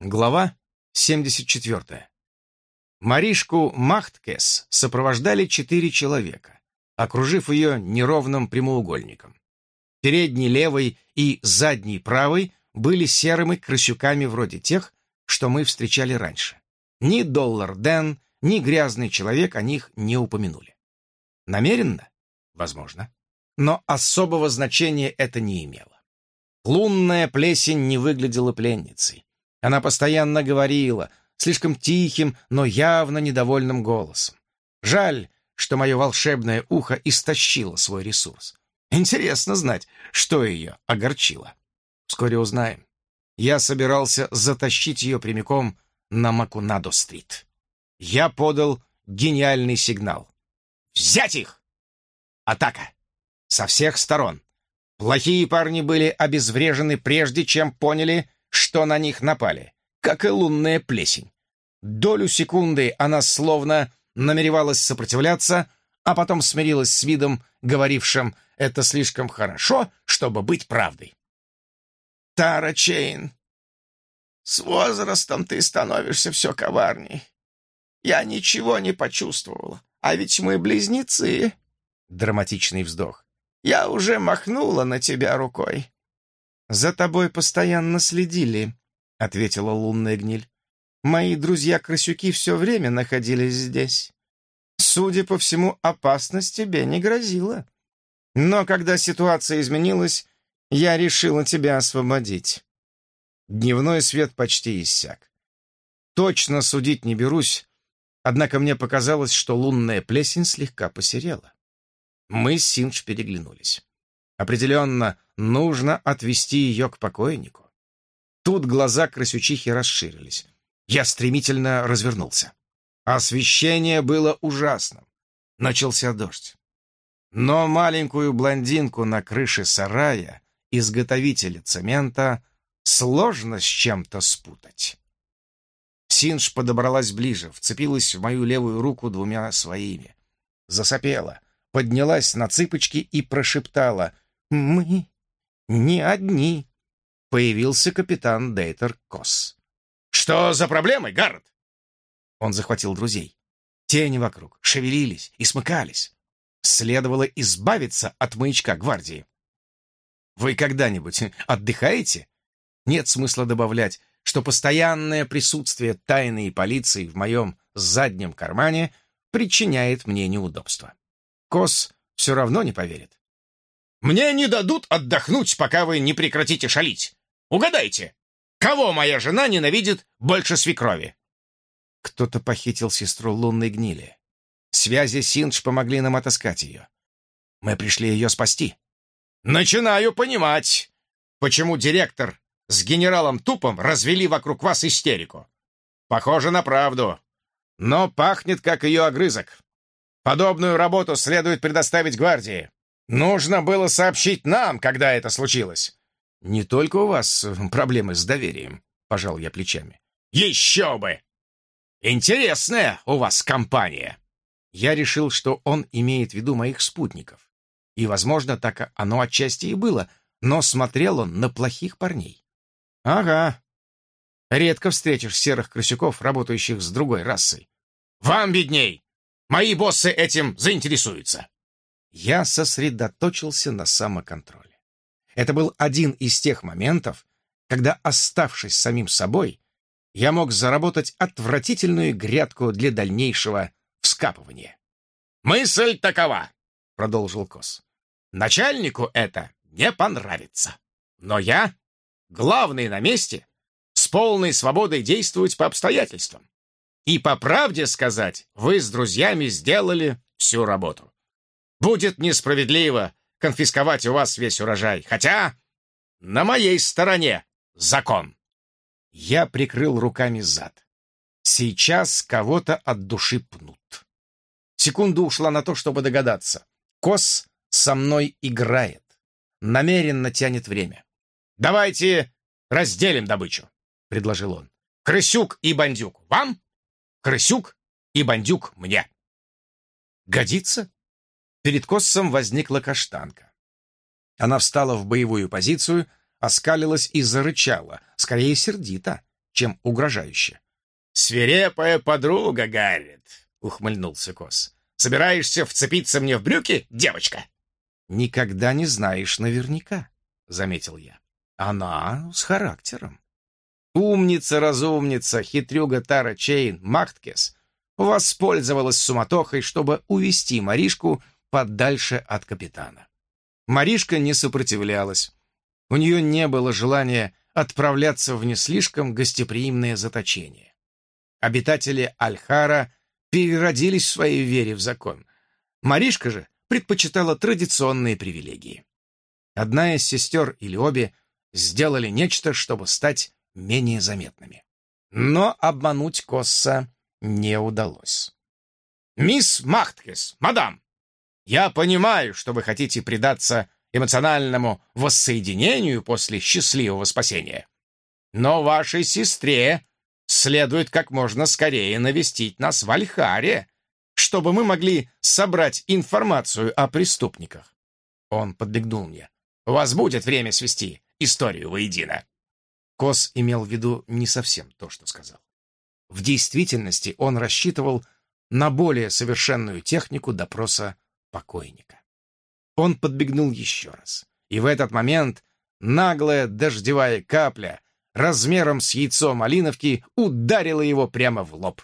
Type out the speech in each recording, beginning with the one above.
Глава 74. Маришку Махткес сопровождали четыре человека, окружив ее неровным прямоугольником. Передний левый и задний правый были серыми крысюками вроде тех, что мы встречали раньше. Ни Доллар Дэн, ни грязный человек о них не упомянули. Намеренно? Возможно. Но особого значения это не имело. Лунная плесень не выглядела пленницей. Она постоянно говорила, слишком тихим, но явно недовольным голосом. Жаль, что мое волшебное ухо истощило свой ресурс. Интересно знать, что ее огорчило. Вскоре узнаем. Я собирался затащить ее прямиком на Макунадо-стрит. Я подал гениальный сигнал. «Взять их!» Атака! Со всех сторон. Плохие парни были обезврежены прежде, чем поняли, что на них напали, как и лунная плесень. Долю секунды она словно намеревалась сопротивляться, а потом смирилась с видом, говорившим «это слишком хорошо, чтобы быть правдой». «Тара Чейн, с возрастом ты становишься все коварней. Я ничего не почувствовала, а ведь мы близнецы». Драматичный вздох. «Я уже махнула на тебя рукой. «За тобой постоянно следили», — ответила лунная гниль. «Мои друзья-крысюки все время находились здесь. Судя по всему, опасность тебе не грозила. Но когда ситуация изменилась, я решила тебя освободить». Дневной свет почти иссяк. Точно судить не берусь, однако мне показалось, что лунная плесень слегка посерела. Мы с Синдж переглянулись. Определенно, нужно отвести ее к покойнику. Тут глаза красючихи расширились. Я стремительно развернулся. Освещение было ужасным. Начался дождь. Но маленькую блондинку на крыше сарая, изготовителя цемента, сложно с чем-то спутать. Синж подобралась ближе, вцепилась в мою левую руку двумя своими. Засопела, поднялась на цыпочки и прошептала — «Мы не одни», — появился капитан Дейтер Кос. «Что за проблемы, Гаррет?» Он захватил друзей. Тени вокруг шевелились и смыкались. Следовало избавиться от маячка гвардии. «Вы когда-нибудь отдыхаете?» Нет смысла добавлять, что постоянное присутствие тайной полиции в моем заднем кармане причиняет мне неудобства. Кос все равно не поверит. Мне не дадут отдохнуть, пока вы не прекратите шалить. Угадайте, кого моя жена ненавидит больше свекрови?» Кто-то похитил сестру лунной гнили. Связи Синдж помогли нам отыскать ее. Мы пришли ее спасти. Начинаю понимать, почему директор с генералом Тупом развели вокруг вас истерику. Похоже на правду, но пахнет, как ее огрызок. Подобную работу следует предоставить гвардии. Нужно было сообщить нам, когда это случилось. Не только у вас э, проблемы с доверием, пожал я плечами. Еще бы! Интересная у вас компания. Я решил, что он имеет в виду моих спутников. И, возможно, так оно отчасти и было, но смотрел он на плохих парней. Ага. Редко встретишь серых крысюков, работающих с другой расой. Вам видней! Мои боссы этим заинтересуются. Я сосредоточился на самоконтроле. Это был один из тех моментов, когда, оставшись самим собой, я мог заработать отвратительную грядку для дальнейшего вскапывания. «Мысль такова», — продолжил Кос. «Начальнику это не понравится. Но я, главный на месте, с полной свободой действовать по обстоятельствам. И по правде сказать, вы с друзьями сделали всю работу. Будет несправедливо конфисковать у вас весь урожай, хотя на моей стороне закон. Я прикрыл руками зад. Сейчас кого-то от души пнут. Секунда ушла на то, чтобы догадаться. Кос со мной играет. Намеренно тянет время. «Давайте разделим добычу», — предложил он. «Крысюк и бандюк вам, крысюк и бандюк мне». «Годится?» Перед Коссом возникла каштанка. Она встала в боевую позицию, оскалилась и зарычала, скорее сердито, чем угрожающе. «Свирепая подруга, Гаррит!» — ухмыльнулся Кос. «Собираешься вцепиться мне в брюки, девочка?» «Никогда не знаешь наверняка», — заметил я. «Она с характером». Умница-разумница, хитрюга Тара Чейн, Махткес, воспользовалась суматохой, чтобы увести Маришку подальше от капитана. Маришка не сопротивлялась. У нее не было желания отправляться в не слишком гостеприимное заточение. Обитатели Альхара переродились в своей вере в закон. Маришка же предпочитала традиционные привилегии. Одна из сестер или обе сделали нечто, чтобы стать менее заметными. Но обмануть Косса не удалось. «Мисс Махткес, мадам, я понимаю, что вы хотите предаться эмоциональному воссоединению после счастливого спасения. Но вашей сестре следует как можно скорее навестить нас в Альхаре, чтобы мы могли собрать информацию о преступниках. Он подбегнул мне. У вас будет время свести историю воедино. Кос имел в виду не совсем то, что сказал. В действительности он рассчитывал на более совершенную технику допроса покойника. Он подбегнул еще раз, и в этот момент наглая дождевая капля размером с яйцо малиновки ударила его прямо в лоб.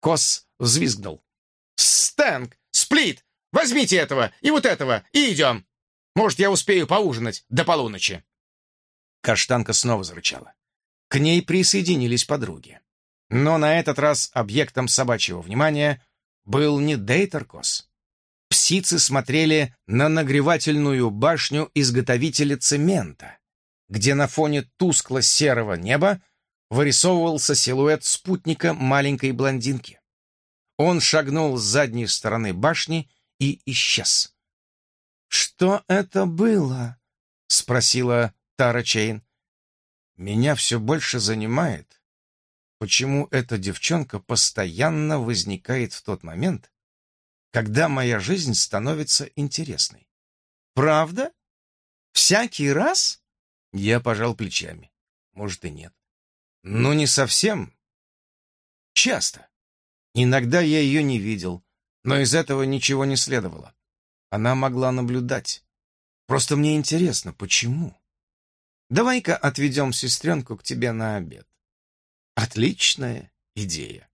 Кос взвизгнул. «Стэнк! Сплит! Возьмите этого и вот этого, и идем! Может, я успею поужинать до полуночи!» Каштанка снова зарычала. К ней присоединились подруги. Но на этот раз объектом собачьего внимания был не Дейтеркос. Псицы смотрели на нагревательную башню изготовителя цемента, где на фоне тускло-серого неба вырисовывался силуэт спутника маленькой блондинки. Он шагнул с задней стороны башни и исчез. «Что это было?» — спросила Тара Чейн. «Меня все больше занимает, почему эта девчонка постоянно возникает в тот момент, когда моя жизнь становится интересной. Правда? Всякий раз? Я пожал плечами. Может и нет. Но не совсем. Часто. Иногда я ее не видел, но из этого ничего не следовало. Она могла наблюдать. Просто мне интересно, почему? Давай-ка отведем сестренку к тебе на обед. Отличная идея.